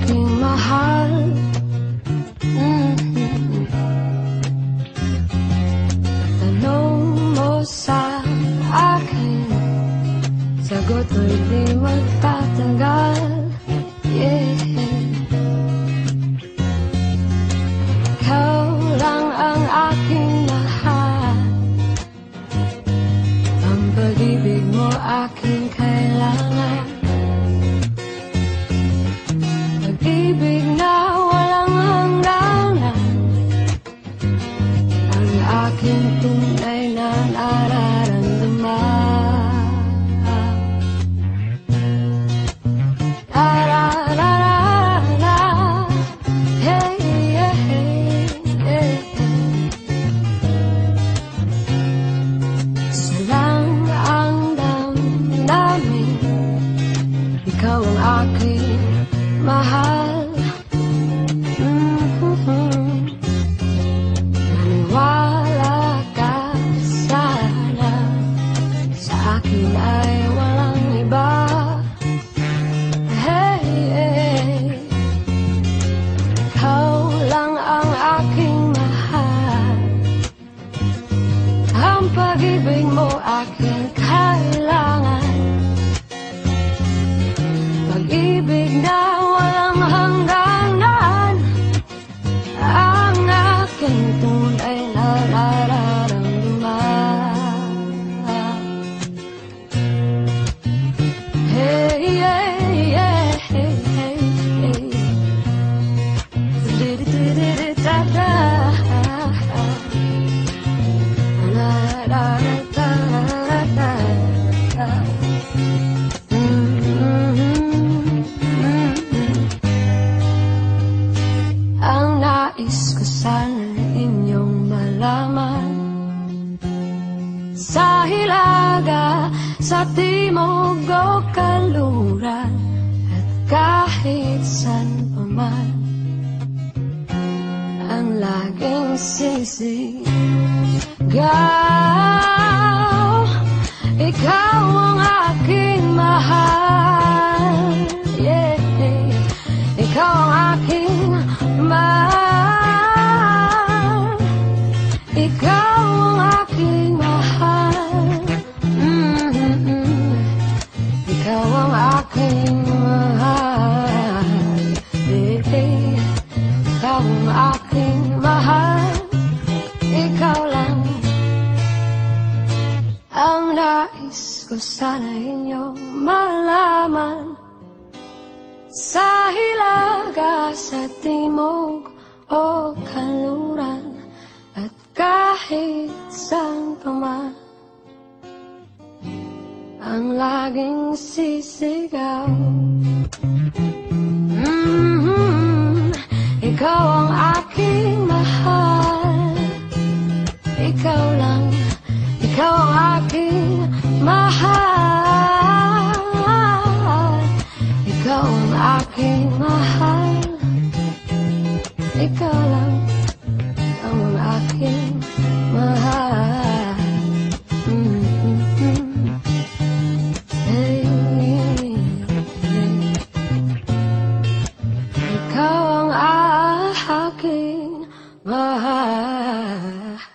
aking mahal. Mm -hmm. Tanong mo sa akin Sagot mo'y di magtatagal Yeah. Ikaw lang ang aking mahal. Ang mo aking kaya aking tunay na nararamdaman Ikaw ang aking mahal pag-ibig mo aking kailangan nais ko sana inyong malaman. Sa hilaga, sa timog o kaluran At kahit saan pa man Ang laging sisigaw ko sana inyong malaman Sa hilaga, sa timog o kaluran At kahit saan pa man Ang laging sisigaw Mhm. Ikaw ang my heart. You're going in my heart. You're going, going up in my You're mm-hmm. my heart.